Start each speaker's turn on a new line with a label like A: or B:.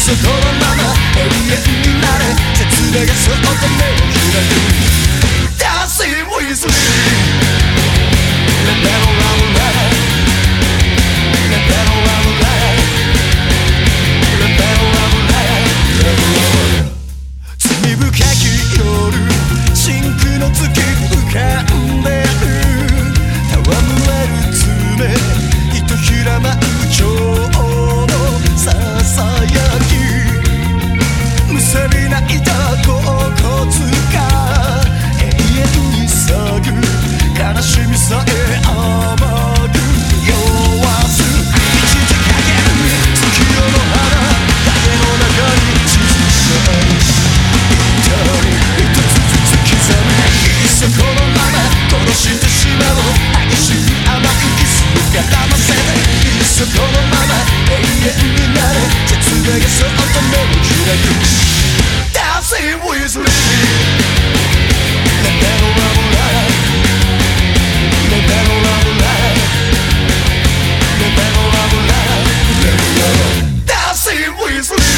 A: そのまま永遠なれ哲学がそうで目を開く Dancing with そこのまま永遠になれ絶命がそっと目を開く is